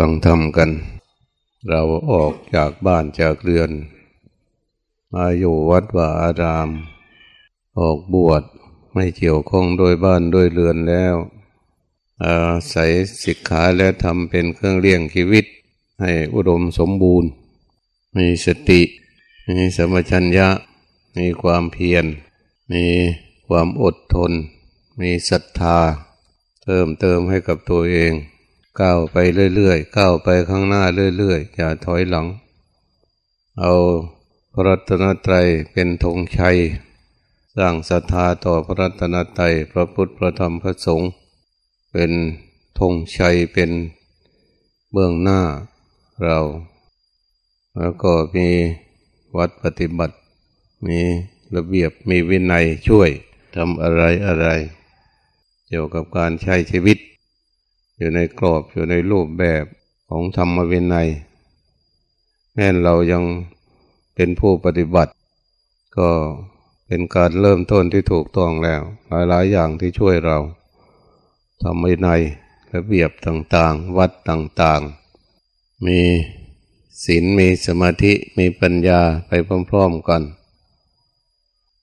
ฟังธรรมกัน เราออกจากบ้านจากเรือน มาอยู่วัดว่าอาราม ออกบวชไม่เกี่ยวข้องโดยบ้านโดยเรือนแล้ว อาศัยศิกขาและทำเป็นเครื่องเลี้ยงชีวิต ให้อุดมสมบูรณ์ มีสติ มีสมชัญญะ มีความเพียร มีความอดทน มีศรัทธา เติมเติมให้กับตัวเอง ก้าวไปเรื่อยๆ ก้าวไปข้างหน้าเรื่อยๆ อย่าถอยหลัง เอาพระรัตนตรัยเป็นธงชัย สร้างศรัทธาต่อพระรัตนตรัยพระพุทธพระธรรมพระสงฆ์เป็นธงชัยเป็นเบื้องหน้าเรา แล้วก็มีวัดปฏิบัติ มีระเบียบมีวินัยช่วยทำอะไรอะไร เกี่ยวกับการใช้ชีวิต อยู่ในกรอบอยู่ในรูปแบบของธรรมวินัยแม้เรายังเป็นผู้ปฏิบัติ ก็เป็นการเริ่มต้นที่ถูกต้องแล้ว หลายๆอย่างที่ช่วยเราทำวินัยระเบียบต่างๆ วัดต่างๆ มีศีลมีสมาธิมีปัญญาไปพร้อมๆกัน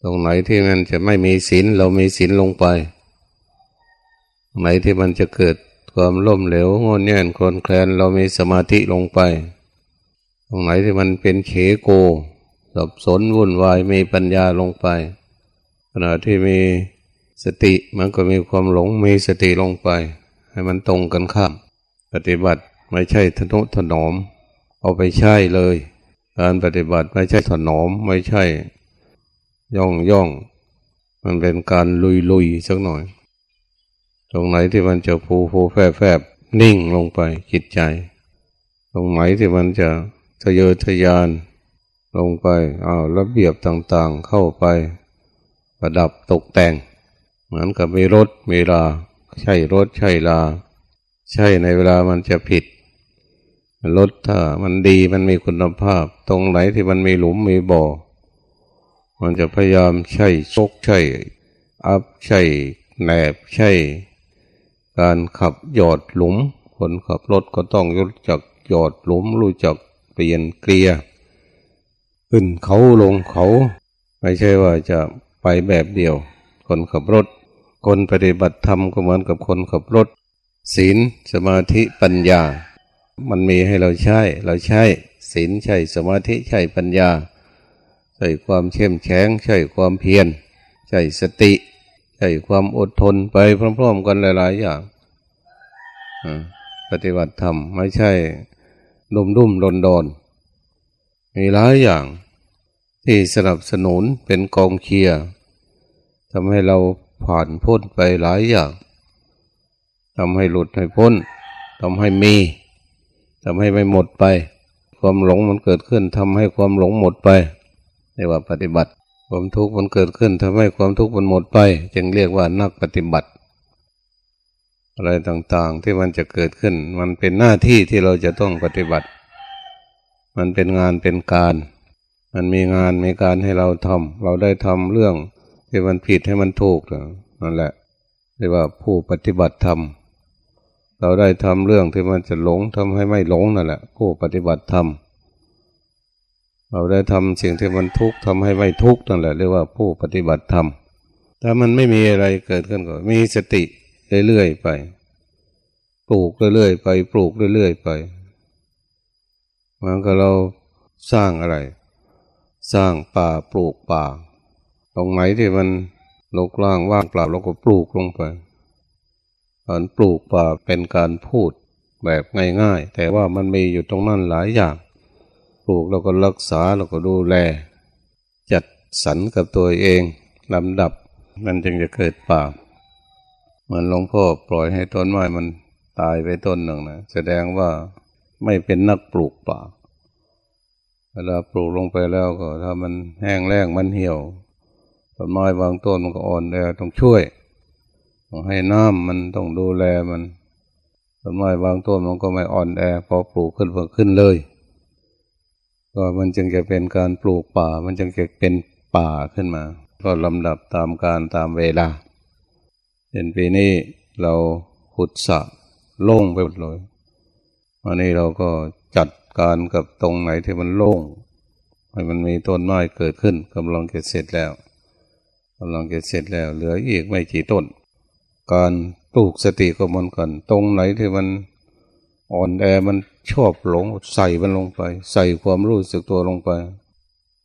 ตรงไหนที่มันจะไม่มีศีลเรามีศีลลงไปไหนที่มันจะเกิด ความล่มเหลวงอนแง่นคลนแคลนเรามีสมาธิลงไป ตรงไหนที่มันเป็นเขโก สับสนวุ่นวายมีปัญญาลงไป ขณะที่มีสติมันก็มีความหลงมีสติลงไป ให้มันตรงกันข้าม ปฏิบัติไม่ใช่ทนุถนอม เอาไปใช่เลย การปฏิบัติไม่ใช่ถนอมไม่ใช่ ย่องย่อง มันเป็นการลุยลุยสักหน่อย ตรงไหนที่มันจะฟูฟูแฟบแฟบนิ่งลงไปจิตใจ ตรงไหนที่มันจะทะเยอทะยาน ลงไปอ้าวระเบียบต่างๆเข้าไป ประดับตกแต่ง เหมือนกับมีรถมีลา ใช่รถใช่ลา ใช่ในเวลามันจะผิดรถถ้ามันดีมันมีคุณภาพ ตรงไหนที่มันมีหลุมมีบ่อ มันจะพยายามใช่ชกใช่อัพใช่แหนบใช่ การขับหยอดหลุม คนขับรถก็ต้องรู้จักหยอดหลุม รู้จักเปลี่ยนเกลียขึ้นเขาลงเขา ไม่ใช่ว่าจะไปแบบเดียว คนขับรถ คนปฏิบัติธรรมก็เหมือนกับคนขับรถ ศีลสมาธิปัญญา มันมีให้เราใช้ เราใช้ศีลใช่สมาธิใช่ปัญญา ใช่ความเข้มแข็งใช่ความเพียรใช่สติ ช่ความอดทนไปพร้อมๆกันหลาย ๆ อย่างปฏิบัติธรรมไม่ใช่ดุมดุมดนดนมีหลายอย่างที่สนับสนุนเป็นกองเคียร์ทำให้เราผ่านพ้นไปหลายอย่างทำให้หลุดให้พ้นทำให้มีทำให้ไม่หมดไป ความหลงมันเกิดขึ้นทำให้ความหลงหมดไปเรียกว่าปฏิบัติ ความทุกข์มันเกิดขึ้นทำให้ความทุกข์มันหมดไป จึงเรียกว่านักปฏิบัติ อะไรต่างๆที่มันจะเกิดขึ้น มันเป็นหน้าที่ที่เราจะต้องปฏิบัติ มันเป็นงานเป็นการ มันมีงานมีการให้เราทำเราได้ทำเรื่องที่มันผิดให้มันถูกนั่นแหละเรียกว่าผู้ปฏิบัติธรรมเราได้ทำเรื่องที่มันจะหลงทำให้ไม่หลงนั่นแหละผู้ปฏิบัติธรรม เราได้ทำสิ่งที่มันทุกข์ทำให้ไม่ทุกข์นั่นแหละเรียกว่าผู้ปฏิบัติธรรมถ้ามันไม่มีอะไรเกิดขึ้นก็มีสติเรื่อยๆไป ปลูกเรื่อยๆไป ปลูกเรื่อยๆไปมันก็เราสร้างอะไร สร้างป่าปลูกป่า ตรงไหนที่มันลกล่างว่างเปล่าเราก็ปลูกลงไปการปลูกป่าเป็นการพูดแบบง่ายๆ แต่ว่ามันมีอยู่ตรงนั้นหลายอย่าง ปลูกเราก็รักษาเราก็ดูแล จัดสรรกับตัวเองลำดับมันจึงจะเกิดป่าเหมือนหลวงพ่อปล่อยให้ต้นไม้มันตายไปต้นหนึ่งนะแสดงว่าไม่เป็นนักปลูกป่าเวลาปลูกลงไปแล้วก็ ถ้ามันแห้งแล้งมันเหี่ยวต้นไม้บางต้นมันก็อ่อนแอต้องช่วยต้องให้น้ำมันต้องดูแลมันต้นไม้บางต้นมันก็ไม่อ่อนแอพอปลูกขึ้นเพิ่ขึ้นเลย ก็มันจึงจะเป็นการปลูกป่า มันจึงจะเป็นป่าขึ้นมา ก็ลำดับตามการตามเวลาเป็นปีนี้เราขุดสะโล่งไปหมดเลยวันนี้เราก็จัดการกับตรงไหนที่มันโล่งให้มันมีต้นไม้เกิดขึ้นกำลังจะเสร็จแล้วกำลังจะเสร็จแล้ว เหลืออีกไม่กี่ต้น การปลูกสติก็มันกัน ตรงไหนที่มันอ่อนแอมัน ชอบหลงใส่มันลงไป ใส่ความรู้สึกตัวลงไป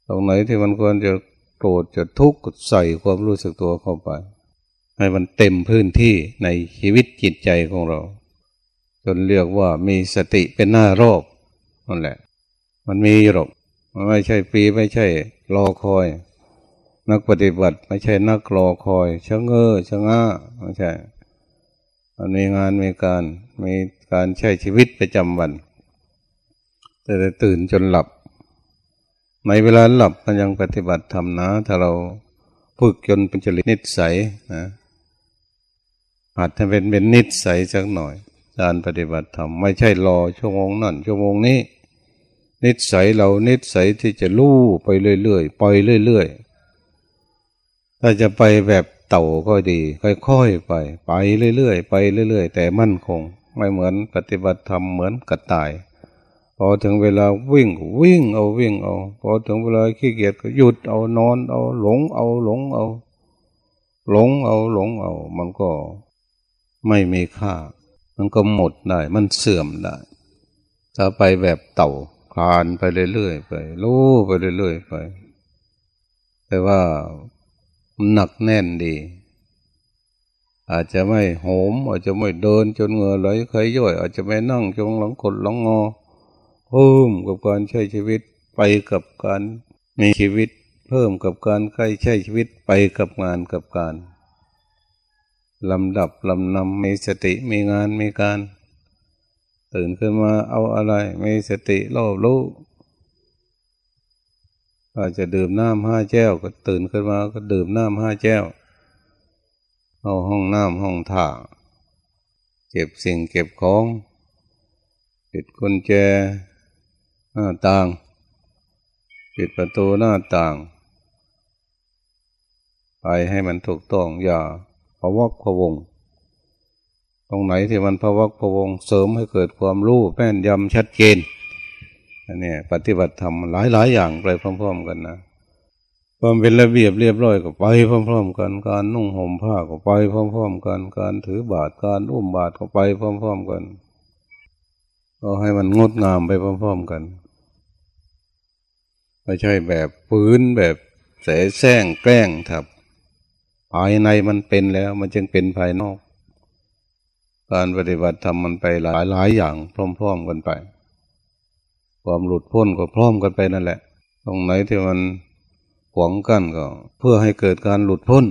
ตรงไหนที่มันควรจะโกรธจะทุกข์ใส่ความรู้สึกตัวเข้าไป ให้มันเต็มพื้นที่ในชีวิตจิตใจของเรา จนเรียกว่ามีสติเป็นหน้ารอบนั่นแหละ มันมีหรอกมันไม่ใช่ปีไม่ใช่ รอคอย นักปฏิบัติ ไม่ใช่นักรอคอยชะเง้อชะง้าไม่ใช่มันมีงานมีการมีการใช้ชีวิตประจำวัน แต่ตื่นจนหลับในเวลาหลับมันยังปฏิบัติธรรมนะ ถ้าเราฝึกจนเป็นจริตนิสัยนะอาจจะเป็นเป็นนิสัยสักหน่อย การปฏิบัติธรรมไม่ใช่รอชั่วโมงนั่นชั่วโมงนี้ นิสัยเรานิสัยที่จะลู่ไปเรื่อยๆปล่อยเรื่อยๆถ้าจะไปแบบเต่าก็ดี ค่อยๆไป ไปเรื่อยๆไปเรื่อยๆ แต่มั่นคง ไม่เหมือนปฏิบัติธรรมเหมือนกระต่าย พอถึงเวลาวิ่งวิ่งเอาวิ่งเอา พอถึงเวลาขี้เกียจก็หยุดเอานอนเอาหลงเอาหลงเอา หลงเอาหลงเอา มันก็ไม่มีค่า มันก็หมดได้ มันเสื่อมได้ ถ้าไปแบบเต่าคลานไปเรื่อยๆไปรู้ไปเรื่อยๆไป แต่ว่าหนักแน่นดี อาจจะไม่โหม อาจจะไม่เดินจนเงือไหลใครย่อย อาจจะไม่นั่งจงหลังกดหลังงอ เพิ่มกับการใช้ชีวิตไปกับการมีชีวิต เพิ่มกับการใกล้ใช้ชีวิตไปกับงานกับการลำดับลำนำมีสติมีงานมีการ ตื่นขึ้นมาเอาอะไร มีสติรอบรู้อาจจะดื่มน้ำห้าแก้วก็ตื่นขึ้นมาก็ดื่มน้ำห้าแก้วเอาห้องน้ำห้องถ่าเก็บสิ่งเก็บของปิดกุญแจ หน้าต่าง ปิดประตูหน้าต่าง ไปให้มันถูกต้องอย่าพะวกพะวง ตรงไหนที่มันพะวกพะวง เสริมให้เกิดความรู้แม่นยำชัดเจนอันนี้ปฏิบัติธรรมหลายหลายอย่างไปพร้อม ๆ กันนะความเป็นระเบียบเรียบร้อยก็ไปพร้อม ๆ กันการนุ่งห่มผ้าก็ไปพร้อม ๆ กันการถือบาตรการอุ้มบาตรก็ไปพร้อม ๆ กัน ก็ให้มันงดงามไปพร้อม ๆ กัน ไม่ใช่แบบฝืนแบบแสแสร้งแกล้งทับภายในมันเป็นแล้วมันจึงเป็นภายนอก การปฏิบัติทำมันไปหลายหลายอย่างพร้อมๆกันไป ความหลุดพ้นก็พร้อมกันไปนั่นแหละ ตรงไหนที่มันขวางกั้นก็ เพื่อให้เกิดการหลุดพ้น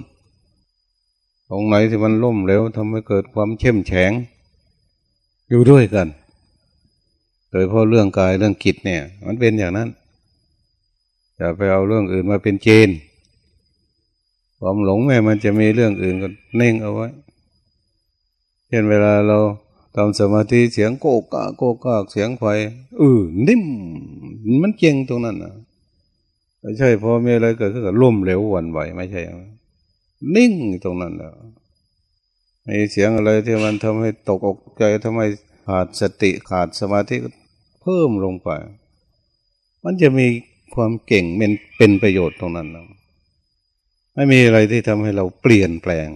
ตรงไหนที่มันล่มเหลวทำให้เกิดความเข้มแข็งอยู่ด้วยกัน โดยเพราะเรื่องกายเรื่องกิจเนี่ย มันเป็นอย่างนั้น อย่าไปเอาเรื่องอื่นมาเป็นเจนความหลงแม่มันจะมีเรื่องอื่นก็เน่งเอาไว้เช่นเวลาเราทำสมาธิเสียงโกกะโกกากเสียงไฟเออนิ่มมันเจงตรงนั้นนะไม่ใช่พอมีอะไรเกิดขึ้นก็ร่มเหลววันไหวไม่ใช่นิ่งตรงนั้นนะมีเสียงอะไรที่มันทำให้ตกอกใจทำไมขาดสติขาดสมาธิเพิ่มลงไป มันจะมี ความเก่งเป็นเป็นประโยชน์ตรงนั้นนะไม่มีอะไรที่ทำให้เราเปลี่ยนแปลง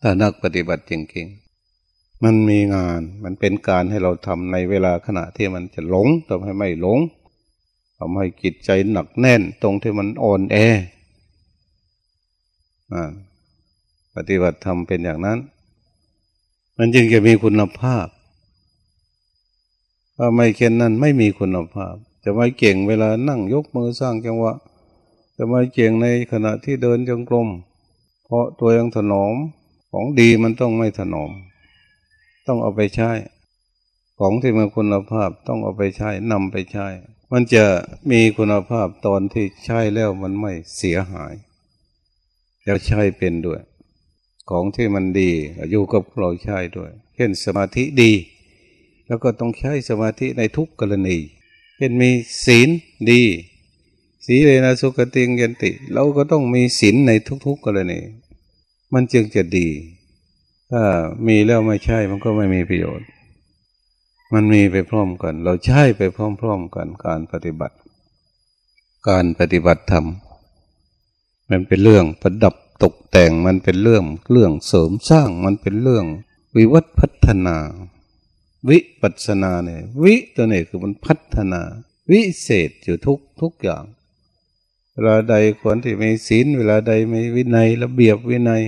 ถ้านักปฏิบัติจริงๆ มันมีงานมันเป็นการให้เราทำในเวลาขณะที่มันจะหลงทำให้ไม่หลงทำให้จิตใจหนักแน่นตรงที่มันอ่อนแอปฏิบัติธรรมเป็นอย่างนั้น มันจึงจะมีคุณภาพ ถ้าไม่เช่นนั้นไม่มีคุณภาพ จะไม่เก่งเวลานั่งยกมือสร้างจังหวะ จะไม่เก่งในขณะที่เดินจงกรมเพราะตัวยังถนอมของดีมันต้องไม่ถนอม ต้องเอาไปใช้ ของที่มีคุณภาพต้องเอาไปใช้นำไปใช้ มันจะมีคุณภาพตอนที่ใช้แล้วมันไม่เสียหายแล้วใช้เป็นด้วย ของที่มันดีอยู่กับเราใช้ด้วย เช่นสมาธิดี แล้วก็ต้องใช้สมาธิในทุกกรณี เป็นมีศีลดีสีเลนะสุขติงยันติ เราก็ต้องมีศีลในทุกๆกรณีมันจึงจะดี ถ้ามีแล้วไม่ใช่มันก็ไม่มีประโยชน์ มันมีไปพร้อมกัน เราใช้ไปพร้อม ๆกันการปฏิบัติ การปฏิบัติธรรมมันเป็นเรื่องประดับตกแต่งมันเป็นเรื่องเรื่องเสริมสร้างมันเป็นเรื่องวิวัฒพัฒนา วิปัสนาเนี่ย วิตัวนี้คือมันพัฒนา วิเศษอยู่ทุกทุกอย่าง เวลาใดคนที่มีศีลเวลาใดมีวินัยระเบียบวินัย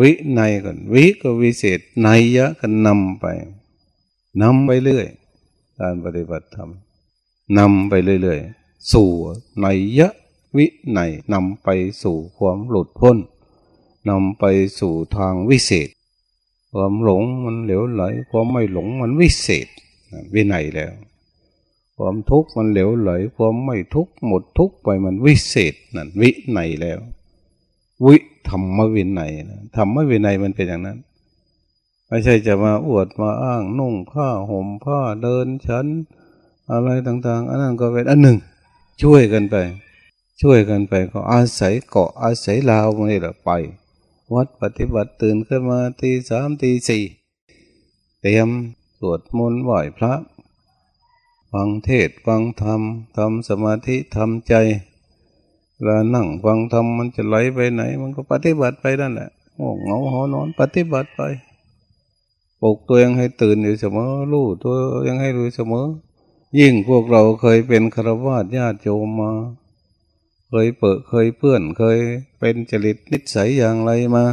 วินัยก่อนวิก็วิเศษในยะก็นำไปนำไปเรื่อยการปฏิบัติธรรมนำไปเรื่อยๆสู่ในยะวิไนนำไปสู่ความหลุดพ้นนำไปสู่ทางวิเศษ ความหลงมันเหลวไหล ความไม่หลงมันวิเศษวิไนแล้ว ความทุกข์มันเหลวไหล ความไม่ทุกข์หมดทุกข์ไปมันวิเศษนั่นวิไนแล้ว วิธรรมวินัยธรรมวินัยมันเป็นอย่างนั้น ไม่ใช่จะมาอวดมาอ้างนุ่งผ้าห่มผ้าเดินชั้น อะไรต่างๆ อันนั้นก็เป็นอันหนึ่ง ช่วยกันไป ช่วยกันไปก็อาศัยเกาะอาศัยลาวนี่แหละไป วัดปฏิบัติตื่นขึ้นมาตีสามตีสี่เตรียมสวดมนต์ไหว้พระฟังเทศฟังธรรมทำสมาธิทำใจเวลานั่งฟังธรรมมันจะไหลไปไหน มันก็ปฏิบัติไปนั่นแหละโง่เงาหอนอน ปฏิบัติไปปลุกตัวยังให้ตื่นอยู่เสมอรู้ตัวยังให้รู้เสมอ ยิ่งพวกเราเคยเป็นคารวะญาติโยมมา เคยเปิดเคยเพื่อนเคยเป็นจริตนิสัยอย่างไรมา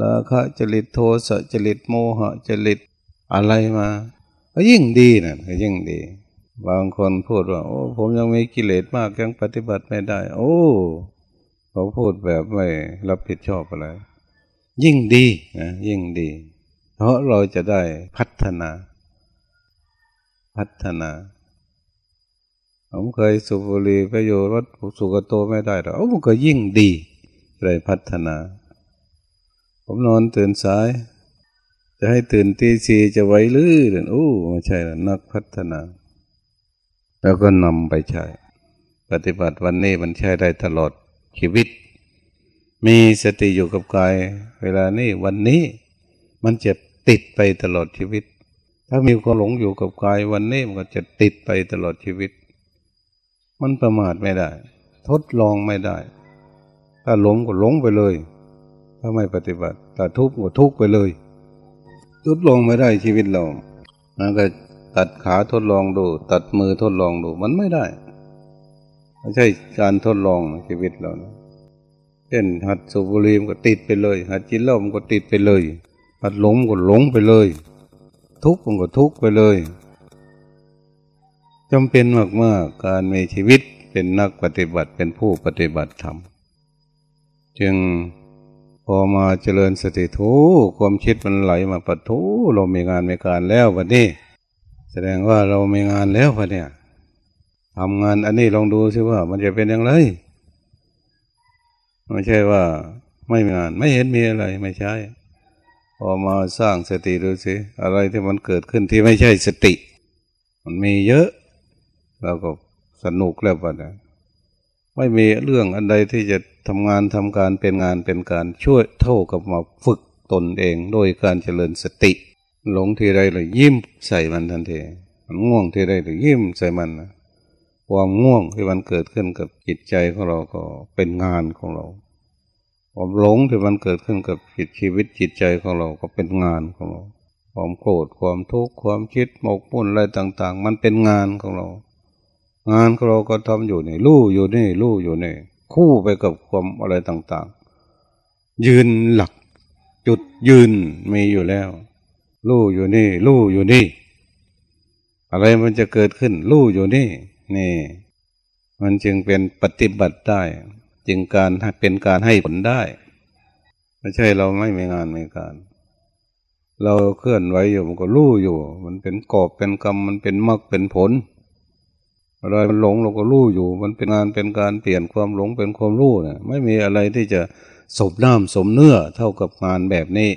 ราคะจริตโทสะจริตโมหะจริตอะไรมาก็ยิ่งดีนะก็ยิ่งดี บางคนพูดว่า โอ้ ผมยังมีกิเลสมากยังปฏิบัติไม่ได้ โอ้เขาพูดแบบไม่รับผิดชอบอะไร ยิ่งดีนะยิ่งดี เพราะเราจะได้พัฒนา พัฒนา ผมเคยสุบุรีไปอยู่รถสุกโตไม่ได้หรอกมันก็ยิ่งดีเลยพัฒนา ผมนอนตื่นสาย จะให้ตื่นตีสี่จะไหวลือเโอ้ไม่ใช่นักพัฒนา แล้วก็นำไปใช้ ปฏิบัติวันนี้มันใช้ได้ตลอดชีวิต มีสติอยู่กับกาย เวลานี้วันนี้มันจะติดไปตลอดชีวิต ถ้ามีความหลงอยู่กับกายวันนี้มันก็จะติดไปตลอดชีวิต มันประมาทไม่ได้ ทดลองไม่ได้ ถ้าหลงก็หลงไปเลย ถ้าไม่ปฏิบัติถ้าทุกข์ก็ทุกข์ไปเลย ทดลองไม่ได้ชีวิตเรามันก็ตัดขาทดลองดู ตัดมือทดลองดู มันไม่ได้ไม่ใช่การทดลองชีวิตเรานะเช่นหัดสูบบุหรี่มันก็ติดไปเลย หัดกินเหล้ามันก็ติดไปเลย หัดหลงก็หลงไปเลย ทุกข์มันก็ทุกข์ไปเลย จำเป็นมากๆการมีชีวิตเป็นนักปฏิบัติเป็นผู้ปฏิบัติธรรมจึงพอมาเจริญสติทูความคิดมันไหลมาปัทูเรามีงานมีการแล้ววันนี้ แสดงว่าเรามีงานแล้ววันนี้ทำงานอันนี้ลองดูสิว่า มันจะเป็นอย่างไรไม่ใช่ว่าไม่มีงานไม่เห็นมีอะไรไม่ใช่ พอมาสร้างสติดูสิอะไรที่มันเกิดขึ้นที่ไม่ใช่สติ มันมีเยอะ เราก็สนุกแล้วปะนะไม่มีเรื่องอันใดที่จะทำงานทำการเป็นงานเป็นการช่วยเท่ากับมาฝึกตนเองโดยการเจริญสติ หลงทีไรเลยยิ้มใส่มันทันทีมันง่วงทีไรเลยยิ้มใส่มันนะความง่วงที่มันเกิดขึ้นกับจิตใจของเราก็เป็นงานของเราความหลงที่มันเกิดขึ้นกับจิตชีวิตจิตใจของเราก็เป็นงานของเรา ความโกรธความทุกข์ความคิดหมกมุ่นอะไรต่าง ๆ มันเป็นงานของเรา งานเราก็ทำอยู่นี่รู้อยู่นี่รู้อยู่นี่ คู่ไปกับความอะไรต่างๆ ยืนหลัก จุดยืนมีอยู่แล้วรู้อยู่นี่รู้อยู่นี่ อะไรมันจะเกิดขึ้นรู้อยู่นี่ นี่ มันจึงเป็นปฏิบัติได้ จึงการเป็นการให้ผลได้ ไม่ใช่เราไม่มีงานมีการเราเคลื่อนไหวอยู่มันก็รู้อยู่ มันเป็นกอบเป็นกรรมมันเป็นมรรคเป็นผล อะไรมันหลงเราก็รู้อยู่ มันเป็นงานเป็นการเปลี่ยนความหลงเป็นความรู้เนี่ยไม่มีอะไรที่จะสมน้ำสมเนื้อเท่ากับงานแบบนี้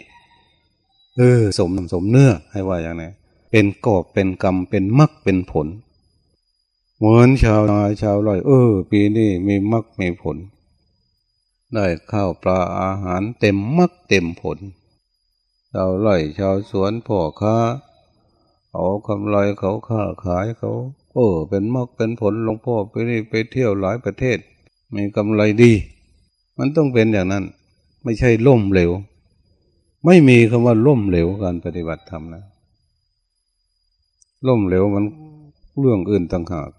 เออ สมสมเนื้อให้ว่าอย่างไรเป็นกอบเป็นกรรมเป็นมรรคเป็นผล เหมือนชาวนาชาวไร่เออ ปีนี้มีมรรคมีผล ได้ข้าวปลาอาหารเต็มมรรคเต็มผลชาวไร่ชาวสวนพ่อค้าเอากำไรเขาค้าขายเขา โอ้เป็นมากเป็นผลหลวงพ่อไปนี่ไปเที่ยวหลายประเทศ มีกำไรดี มันต้องเป็นอย่างนั้น ไม่ใช่ล่มเหลว ไม่มีคำว่าล่มเหลวการปฏิบัติธรรมนะล่มเหลวมันเรื่องอื่นต่างหาก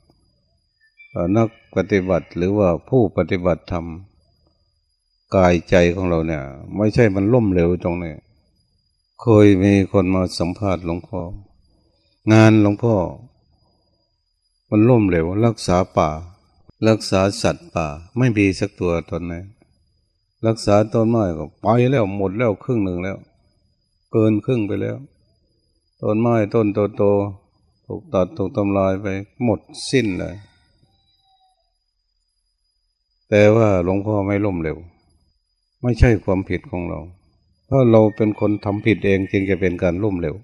นักปฏิบัติหรือว่าผู้ปฏิบัติธรรมกายใจของเราเนี่ย ไม่ใช่มันล่มเหลวตรงนี้เคยมีคนมาสัมภาษณ์หลวงพ่องานหลวงพ่อ มันล่มเหลวรักษาป่า รักษาสัตว์ป่า ไม่มีสักตัวตอนไหนรักษาต้นไม้ก็ไปแล้วหมดแล้วครึ่งหนึ่งแล้ว เกินครึ่งไปแล้วต้นไม้ต้นโตโตถูกตัดถูกทำลายไป หมดสิ้นเลย แต่ว่าหลวงพ่อไม่ล่มเหลวไม่ใช่ความผิดของเราเพราเราเป็นคนทำผิดเองจึงจะเป็นการล่มเหลว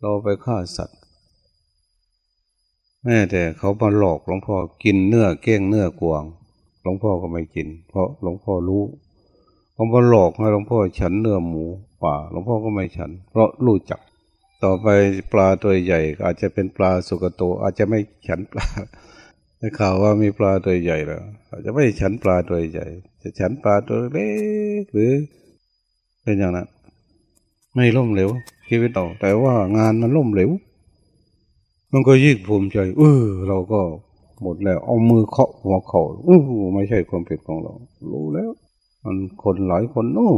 เราไปฆ่าสัตว์ แม่แต่เขามาหลอกหลวงพ่อกินเนื้อเก้งเนื้อกวางหลวงพ่อก็ไม่กิน เพราะหลวงพ่อรู้เขามาหลอกให้หลวงพ่อฉันเนื้อหมูป่าหลวงพ่อก็ไม่ฉัน เพราะรู้จัก ต่อไปปลาตัวใหญ่ อาจจะเป็นปลาสุกโต อาจจะไม่ฉันปลาได้ข่าวว่ามีปลาตัวใหญ่แล้วอาจจะไม่ฉันปลาตัวใหญ่ จะฉันปลาตัวเล็กหรือ เป็นอย่างนั้นไม่ล่มเหลวชีวิตเราแต่ว่างานมันล่มเหลว มันก็ยิ่งภูมิใจ เออ เราก็หมดแล้ว เอามือเคาะหัวเขาอู้ไม่ใช่ความผิดของเรา รู้แล้ว มันคนหลายคนโอ้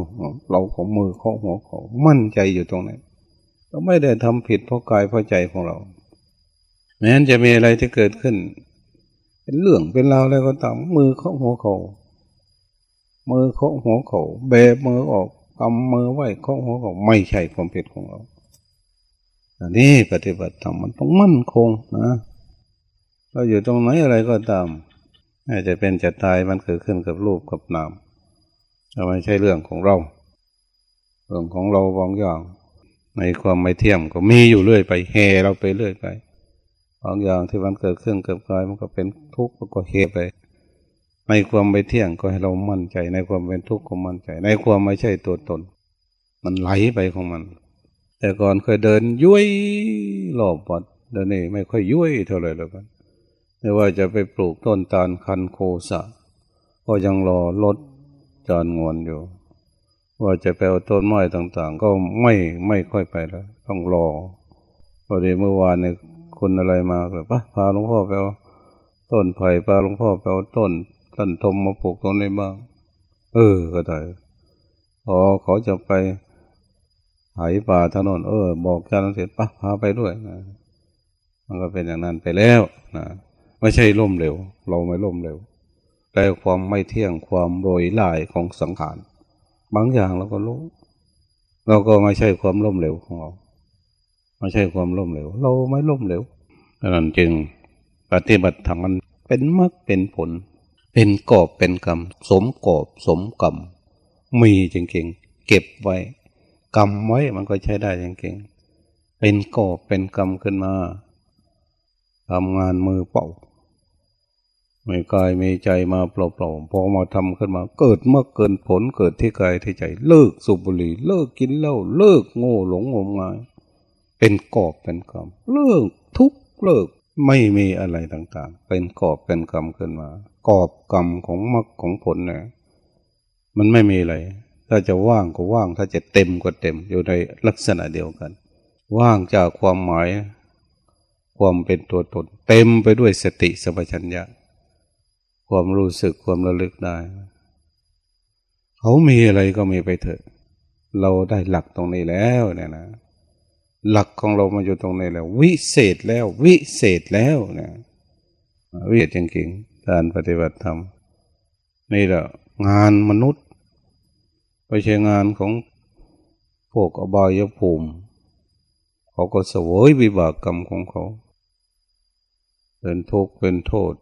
เราของมือเคาะหัวเขามั่นใจอยู่ตรงไหนเราไม่ได้ทำผิดเพราะกายเพราะใจของเรา แม้นจะมีอะไรที่เกิดขึ้น เป็นเรื่องเป็นราวอะไรก็ตามมือเขาะหัวเขามือเขาะหัวเขาเบะมือออกกำมือไว้เขาะหัวเข่าไม่ใช่ความผิดของเรา อันนี้ปฏิบัติธรรมมันต้องมั่นคงนะเราอยู่ตรงไหนอะไรก็ตามอาจจะเป็นจะตายมันเกิดขึ้นกับรูปกับนามแต่ไม่ใช่เรื่องของเรา เรื่องของเราบางอย่างในความไม่เที่ยมก็มีอยู่เรื่อยไปแห่เราไปเรื่อยไปบางอย่างที่มันเกิดขึ้นกับกายมันก็เป็นทุกข์มันก็เหตุไป ในความไม่เที่ยงก็ให้เรามั่นใจ ในความเป็นทุกข์ก็มั่นใจ ในความไม่ใช่ตัวตน มันไหลไปของมัน แต่ก่อนเคยเดินยุ้ยหลอบวัดเดี๋ยวนี้ไม่ค่อยยุ้ยเท่าไหร่แล้วกันไม่ว่าจะไปปลูกต้นตาลคันโคสะก็ยังรอรถจานงวนอยู่ ว่าจะไปเอาต้นไม้ต่างๆ ก็ไม่ไม่ค่อยไปแล้ว ต้องรอพอดีเมื่อวานเนี่ยคนอะไรมาแบบปะพาหลวงพ่อไปเอาต้นไผ่พาหลวงพ่อไปเอาต้นต้นทมมาปลูกตรงนี้บ้าง เออก็ได้พอเขาจะไป ไถป่าถนนเออ บอกการเสร็จปะพาไปด้วยนะมันก็เป็นอย่างนั้นไปแล้วนะไม่ใช่ล่มเร็ว เราไม่ล่มเร็ว แต่ความไม่เที่ยงความโรยลายของสังขารบางอย่างเราก็รู้เราก็ไม่ใช่ความล่มเหลวของเราไม่ใช่ความล้มเหลว เราไม่ล้มเหลวนั่นจึงปฏิบัติธรรมมันเป็นมรรคเป็นผล เป็นกอบเป็นกรรม สมกอบสมกรรม มีจริงๆเก็บไว้ กรรมไว้มันก็ใช้ได้จริงๆเป็นกอบเป็นกรรมขึ้นมาทำงานมือเป่าไม่กายมีใจมาเปล่าๆพอมาทำขึ้นมา เกิดเมื่อเกินผลเกิดที่กายที่ใจ เลิกสูบบุหรี่เลิกกินเหล้าเลิกโง่หลงงมงาย เป็นกอบเป็นกรรมเลิกทุกเลิกไม่มีอะไรต่างๆ เป็นกอบเป็นกรรมขึ้นมา กอบกรรมของมรรคของผลเนี่ยมันไม่มีอะไร ถ้าจะว่างก็ว่าง ถ้าจะเต็มก็เต็มอยู่ในลักษณะเดียวกัน ว่างจากความหมาย ความเป็นตัวตน เต็มไปด้วยสติสัมปชัญญะ ความรู้สึกความระลึกได้ เขามีอะไรก็มีไปเถอะ เราได้หลักตรงนี้แล้วเนี่ยนะ หลักของเรามาอยู่ตรงนี้แล้ว วิเศษแล้ว วิเศษแล้วนะวิเศษจริงๆการปฏิบัติธรรมนี่แหละงานมนุษย์ ไม่ใช่งานของพวกอบายภูมิ เขาก็เสวยวิบากกรรมของเขา เป็นทุกข์เป็นโทษ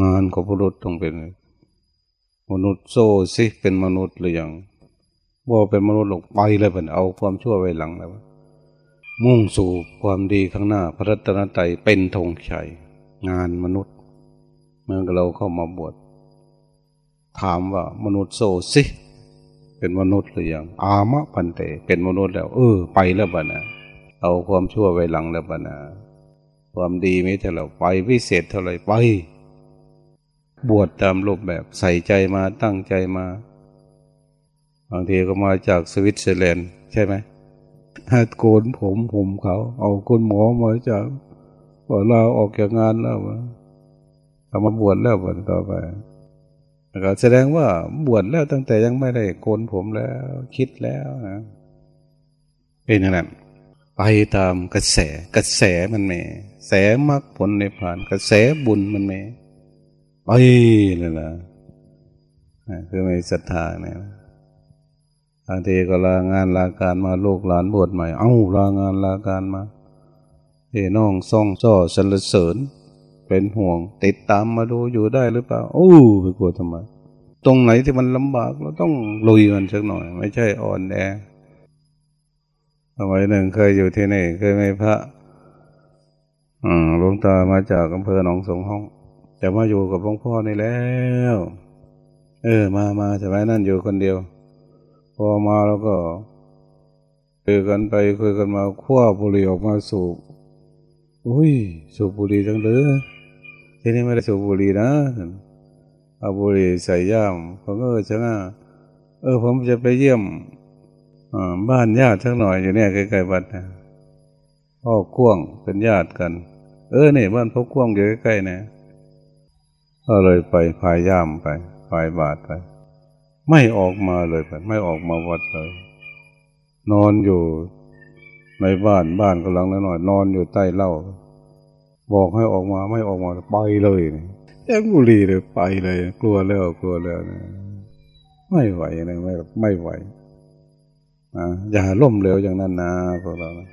งานของมนุษย์ต้องเป็น มนุษย์โซ่สิเป็นมนุษย์หรือยังว่าเป็นมนุษย์หลงไปเลยเป็นเอาความชั่วไว้หลังแล้ว มุ่งสู่ความดีข้างหน้า พระรัตนตรัยเป็นธงชัยงานมนุษย์ เมื่อเราเข้ามาบวชถามว่ามนุษย์โซสิ เป็นมนุษย์หรือยังอามะพันเต เป็นมนุษย์แล้ว เออ ไปแล้วบ้านะเอาความชั่วไว้หลังแล้วปะนะความดีไม่เท่าไหร่ไปพิเศษเท่าไหร่ไป บวชตามรูปแบบใส่ใจมาตั้งใจมาบางทีก็มาจากสวิตเซอร์แลนด์ใช่ไหมหัดโกนผมผมเขา เอาคนหมอมาจากบอกเราออกจากงานแล้ววะเอามาบวชแล้วบวชต่อไป ก็แสดงว่าบวชแล้วตั้งแต่ยังไม่ได้โกนผมแล้วคิดแล้วนะเป็นอย่างนั้นไปตามกระแสกระแสมันมีแสมรรคผลในผ่านกระแสบุญมันมีไปเลยนะคือไม่ศรัทธาเนี่ยบางทีก็ลางานลาการมาลูกหลานบวชใหม่ เอ้าลางานลาการมาเฮ้น้องซ่องจ้อสรรเสริญ เป็นห่วง ติดตามมาดูอยู่ได้หรือเปล่าโอ้ไปกลัวทำไม ตรงไหนที่มันลำบากเราต้องลุยมันสักหน่อย ไม่ใช่อ่อนแอสมัยหนึ่งเคยอยู่ที่นี่เคยไม่พระอืมหลวงตามาจากอำเภอหนองสงห้องจะมาอยู่กับหลวงพ่อนี่แล้ว เออ มามาสมัยนั้นอยู่คนเดียว พอมาแล้วก็คุยกันไปคุยกันมาคว้าบุหรี่ออกมาสูบอุ้ย สูบบุหรี่จังเลย ที่นี่ไม่ได้สูบบุหรี่นะเอาบุหรี่ใส่ย่ามผมก็เออช่างเออ ผมจะไปเยี่ยมบ้านญาติสักหน่อยอยู่เนี่ยใกล้ๆวัดนะพ่อก้วงเป็นญาติกัน เออเนี่ยบ้านพ่อก้วงอยู่ใกล้ๆนะก็เลยไปพายย่ามไปพายบาทไป ไม่ออกมาเลยไปไม่ออกมาวัดเลย นอนอยู่ในบ้านบ้านกำลังน้อยนอนอยู่ใต้เล่า บอกให้ออกมาไม่ออกมาไปเลยแยงบุรีเลยไปเลย กลัวแล้วกลัวแล้วนะไม่ไหวนะไม่ไม่ไหวอย่าล่มเหลวอย่างนั้นนะพวกเรานะ